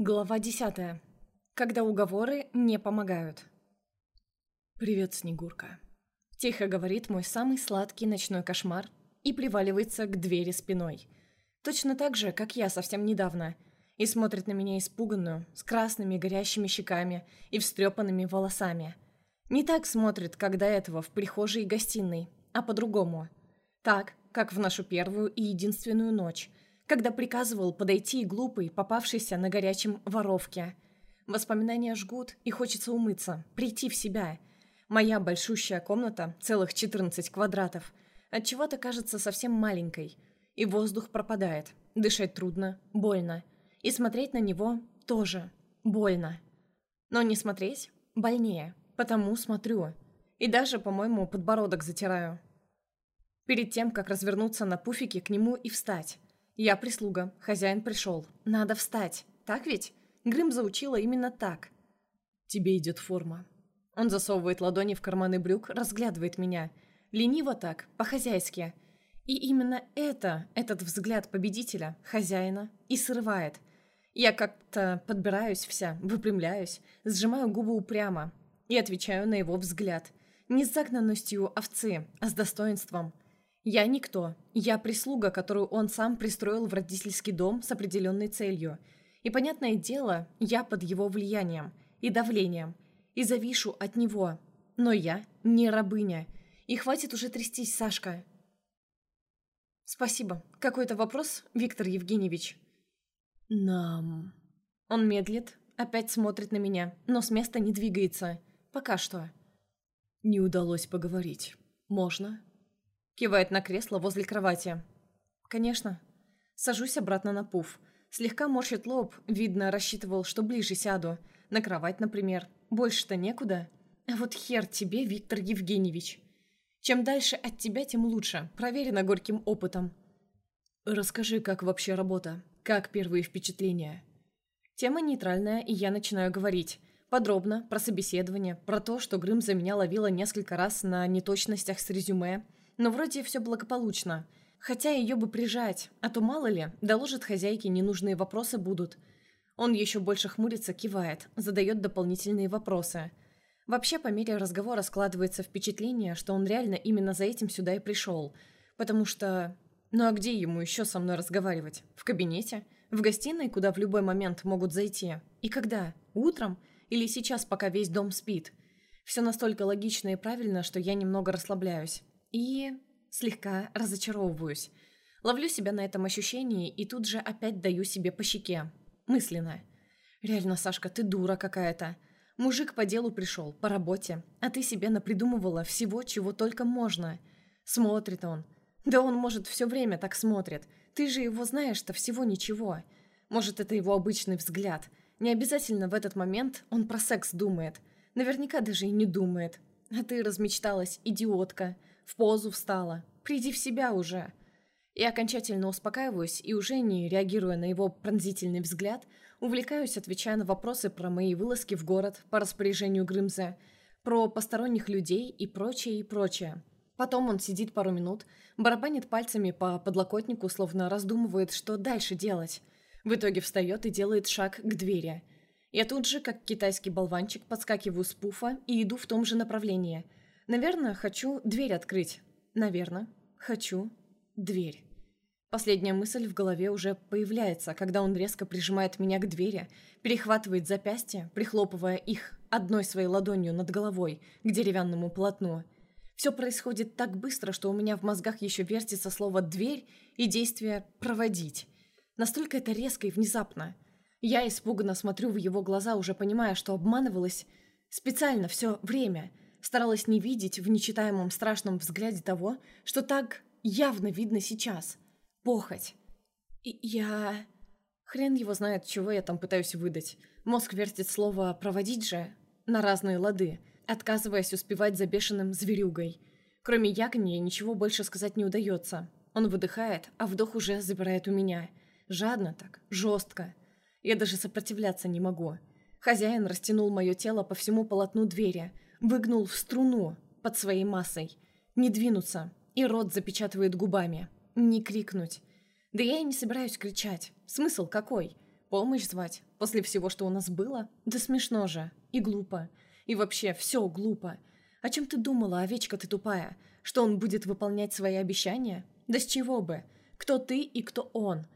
Глава десятая. Когда уговоры не помогают. «Привет, Снегурка», — тихо говорит мой самый сладкий ночной кошмар и приваливается к двери спиной. Точно так же, как я совсем недавно, и смотрит на меня испуганную, с красными горящими щеками и встрепанными волосами. Не так смотрит, как до этого в прихожей и гостиной, а по-другому. Так, как в нашу первую и единственную ночь — когда приказывал подойти глупый, попавшийся на горячем воровке. Воспоминания жгут, и хочется умыться, прийти в себя. Моя большущая комната, целых 14 квадратов, от чего то кажется совсем маленькой. И воздух пропадает, дышать трудно, больно. И смотреть на него тоже больно. Но не смотреть больнее, потому смотрю. И даже, по-моему, подбородок затираю. Перед тем, как развернуться на пуфике к нему и встать. «Я прислуга. Хозяин пришел. Надо встать. Так ведь?» Грым заучила именно так. «Тебе идет форма». Он засовывает ладони в карманы брюк, разглядывает меня. Лениво так, по-хозяйски. И именно это, этот взгляд победителя, хозяина, и срывает. Я как-то подбираюсь вся, выпрямляюсь, сжимаю губы упрямо и отвечаю на его взгляд. Не с загнанностью овцы, а с достоинством – я никто. Я прислуга, которую он сам пристроил в родительский дом с определенной целью. И, понятное дело, я под его влиянием и давлением. И завишу от него. Но я не рабыня. И хватит уже трястись, Сашка. Спасибо. Какой-то вопрос, Виктор Евгеньевич? Нам... Он медлит, опять смотрит на меня, но с места не двигается. Пока что. Не удалось поговорить. Можно? Кивает на кресло возле кровати. «Конечно». Сажусь обратно на пуф. Слегка морщит лоб, видно, рассчитывал, что ближе сяду. На кровать, например. Больше-то некуда. А вот хер тебе, Виктор Евгеньевич. Чем дальше от тебя, тем лучше. Проверено горьким опытом. Расскажи, как вообще работа? Как первые впечатления? Тема нейтральная, и я начинаю говорить. Подробно, про собеседование, про то, что Грым за меня ловила несколько раз на неточностях с резюме – но вроде все благополучно. Хотя ее бы прижать, а то мало ли, доложит хозяйке, ненужные вопросы будут. Он еще больше хмурится, кивает, задает дополнительные вопросы. Вообще, по мере разговора складывается впечатление, что он реально именно за этим сюда и пришел. Потому что... Ну а где ему еще со мной разговаривать? В кабинете? В гостиной, куда в любой момент могут зайти? И когда? Утром? Или сейчас, пока весь дом спит? Все настолько логично и правильно, что я немного расслабляюсь. И слегка разочаровываюсь. Ловлю себя на этом ощущении и тут же опять даю себе по щеке. Мысленно. «Реально, Сашка, ты дура какая-то. Мужик по делу пришел, по работе, а ты себе напридумывала всего, чего только можно. Смотрит он. Да он, может, все время так смотрит. Ты же его знаешь-то всего ничего. Может, это его обычный взгляд. Не обязательно в этот момент он про секс думает. Наверняка даже и не думает. А ты размечталась, идиотка в позу встала. Приди в себя уже. Я окончательно успокаиваюсь и уже не реагируя на его пронзительный взгляд, увлекаюсь, отвечая на вопросы про мои вылазки в город по распоряжению Грымзе, про посторонних людей и прочее, и прочее. Потом он сидит пару минут, барабанит пальцами по подлокотнику, словно раздумывает, что дальше делать. В итоге встает и делает шаг к двери. Я тут же, как китайский болванчик, подскакиваю с пуфа и иду в том же направлении – Наверное, хочу дверь открыть. Наверное, хочу дверь. Последняя мысль в голове уже появляется, когда он резко прижимает меня к двери, перехватывает запястья, прихлопывая их одной своей ладонью над головой к деревянному полотну. Все происходит так быстро, что у меня в мозгах еще вертится слово «дверь» и действие «проводить». Настолько это резко и внезапно. Я испуганно смотрю в его глаза, уже понимая, что обманывалась специально все время – старалась не видеть в нечитаемом страшном взгляде того, что так явно видно сейчас. Похоть. И я... Хрен его знает, чего я там пытаюсь выдать. Мозг вертит слово «проводить же» на разные лады, отказываясь успевать за бешеным зверюгой. Кроме ягния ничего больше сказать не удается. Он выдыхает, а вдох уже забирает у меня. Жадно так, жестко. Я даже сопротивляться не могу. Хозяин растянул мое тело по всему полотну двери – выгнул в струну под своей массой. Не двинуться, и рот запечатывает губами. Не крикнуть. Да я и не собираюсь кричать. Смысл какой? Помощь звать? После всего, что у нас было? Да смешно же. И глупо. И вообще, все глупо. О чем ты думала, овечка ты тупая? Что он будет выполнять свои обещания? Да с чего бы? Кто ты и кто он?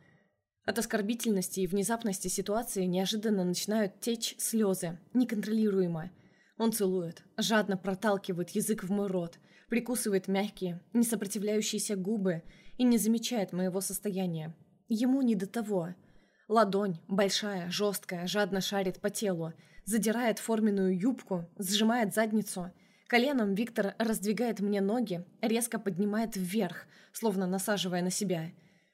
От оскорбительности и внезапности ситуации неожиданно начинают течь слезы, неконтролируемо. Он целует, жадно проталкивает язык в мой рот, прикусывает мягкие, несопротивляющиеся губы и не замечает моего состояния. Ему не до того. Ладонь, большая, жесткая, жадно шарит по телу, задирает форменную юбку, сжимает задницу. Коленом Виктор раздвигает мне ноги, резко поднимает вверх, словно насаживая на себя.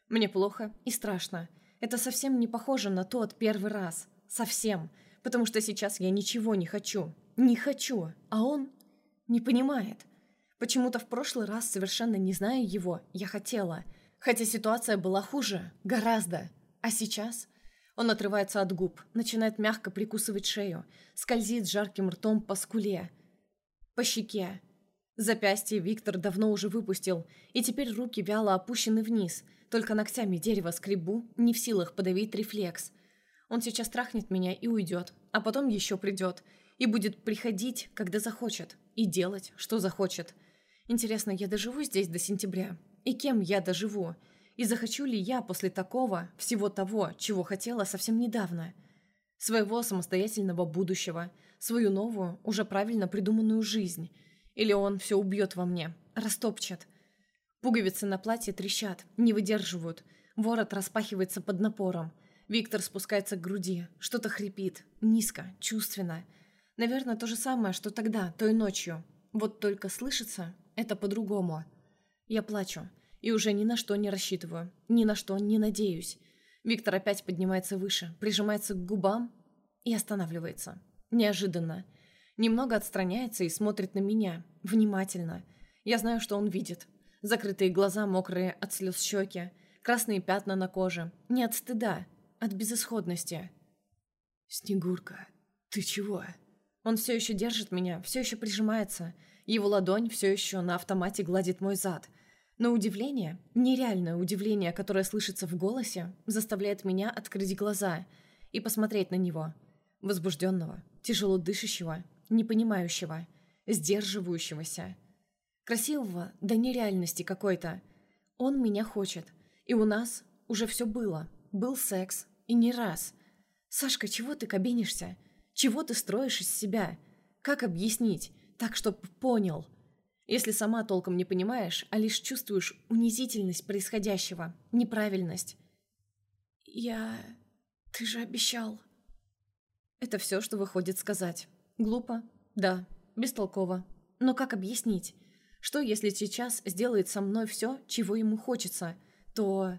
Мне плохо и страшно. Это совсем не похоже на тот первый раз. Совсем. Потому что сейчас я ничего не хочу. Не хочу. А он не понимает. Почему-то в прошлый раз, совершенно не зная его, я хотела. Хотя ситуация была хуже. Гораздо. А сейчас... Он отрывается от губ, начинает мягко прикусывать шею, скользит жарким ртом по скуле, по щеке. Запястье Виктор давно уже выпустил, и теперь руки вяло опущены вниз – только ногтями дерево скребу, не в силах подавить рефлекс. Он сейчас трахнет меня и уйдет, а потом еще придет. И будет приходить, когда захочет. И делать, что захочет. Интересно, я доживу здесь до сентября? И кем я доживу? И захочу ли я после такого, всего того, чего хотела совсем недавно? Своего самостоятельного будущего, свою новую, уже правильно придуманную жизнь. Или он все убьет во мне, растопчет – Пуговицы на платье трещат, не выдерживают. Ворот распахивается под напором. Виктор спускается к груди. Что-то хрипит. Низко, чувственно. Наверное, то же самое, что тогда, той ночью. Вот только слышится это по-другому. Я плачу. И уже ни на что не рассчитываю. Ни на что не надеюсь. Виктор опять поднимается выше, прижимается к губам и останавливается. Неожиданно. Немного отстраняется и смотрит на меня. Внимательно. Я знаю, что он видит. Закрытые глаза, мокрые от слез щеки, красные пятна на коже. Не от стыда, от безысходности. «Снегурка, ты чего?» Он все еще держит меня, все еще прижимается. Его ладонь все еще на автомате гладит мой зад. Но удивление, нереальное удивление, которое слышится в голосе, заставляет меня открыть глаза и посмотреть на него. Возбужденного, тяжело дышащего, непонимающего, сдерживающегося. Красивого до нереальности какой-то. Он меня хочет. И у нас уже все было. Был секс. И не раз. Сашка, чего ты кабинишься? Чего ты строишь из себя? Как объяснить? Так, чтоб понял. Если сама толком не понимаешь, а лишь чувствуешь унизительность происходящего, неправильность. Я... Ты же обещал. Это все, что выходит сказать. Глупо? Да. Бестолково. Но как объяснить? Что, если сейчас сделает со мной все, чего ему хочется, то...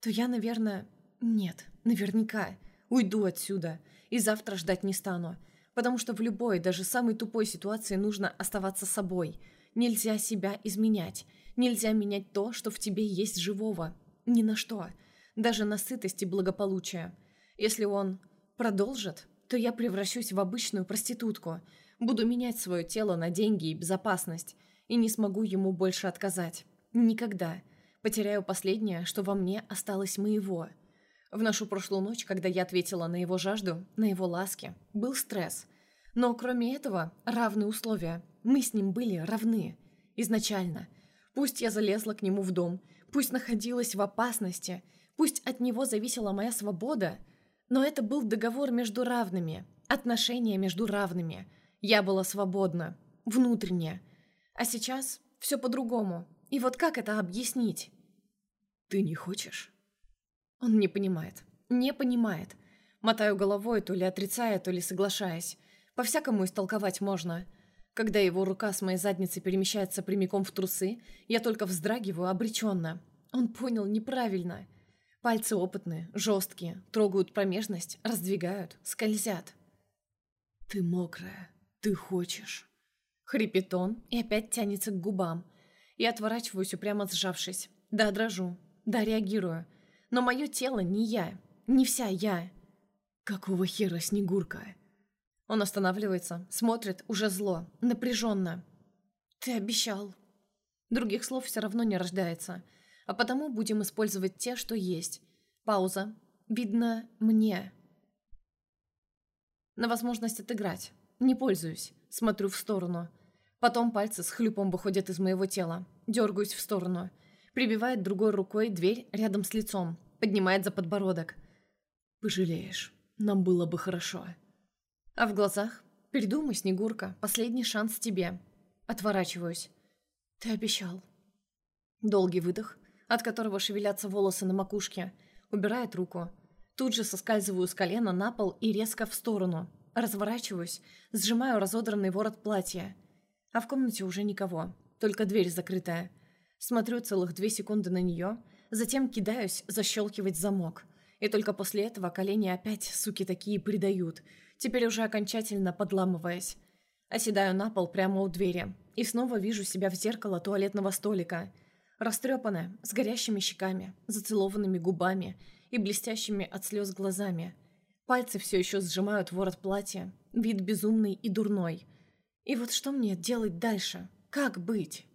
То я, наверное... Нет, наверняка. Уйду отсюда. И завтра ждать не стану. Потому что в любой, даже самой тупой ситуации нужно оставаться собой. Нельзя себя изменять. Нельзя менять то, что в тебе есть живого. Ни на что. Даже на сытость и благополучие. Если он продолжит, то я превращусь в обычную проститутку. Буду менять свое тело на деньги и безопасность и не смогу ему больше отказать. Никогда. Потеряю последнее, что во мне осталось моего. В нашу прошлую ночь, когда я ответила на его жажду, на его ласки, был стресс. Но кроме этого, равные условия. Мы с ним были равны. Изначально. Пусть я залезла к нему в дом, пусть находилась в опасности, пусть от него зависела моя свобода, но это был договор между равными, отношения между равными. Я была свободна, внутренне, а сейчас все по-другому. И вот как это объяснить? Ты не хочешь? Он не понимает. Не понимает. Мотаю головой, то ли отрицая, то ли соглашаясь. По-всякому истолковать можно. Когда его рука с моей задницы перемещается прямиком в трусы, я только вздрагиваю обреченно. Он понял неправильно. Пальцы опытные, жесткие, трогают промежность, раздвигают, скользят. «Ты мокрая, ты хочешь». Хрипит он и опять тянется к губам. Я отворачиваюсь, упрямо сжавшись. Да, дрожу. Да, реагирую. Но мое тело не я. Не вся я. Какого хера, Снегурка? Он останавливается, смотрит уже зло, напряженно. Ты обещал. Других слов все равно не рождается. А потому будем использовать те, что есть. Пауза. Видно, мне. На возможность отыграть. Не пользуюсь. Смотрю в сторону. Потом пальцы с хлюпом выходят из моего тела. Дергаюсь в сторону. Прибивает другой рукой дверь рядом с лицом. Поднимает за подбородок. «Пожалеешь. Нам было бы хорошо». А в глазах? «Передумай, Снегурка. Последний шанс тебе». Отворачиваюсь. «Ты обещал». Долгий выдох, от которого шевелятся волосы на макушке. Убирает руку. Тут же соскальзываю с колена на пол и резко в сторону. Разворачиваюсь, сжимаю разодранный ворот платья. А в комнате уже никого, только дверь закрытая. Смотрю целых две секунды на нее, затем кидаюсь защелкивать замок. И только после этого колени опять, суки такие, предают, теперь уже окончательно подламываясь. Оседаю на пол прямо у двери и снова вижу себя в зеркало туалетного столика. Растрепанная, с горящими щеками, зацелованными губами и блестящими от слез глазами – Пальцы все еще сжимают ворот платья. Вид безумный и дурной. И вот что мне делать дальше? Как быть?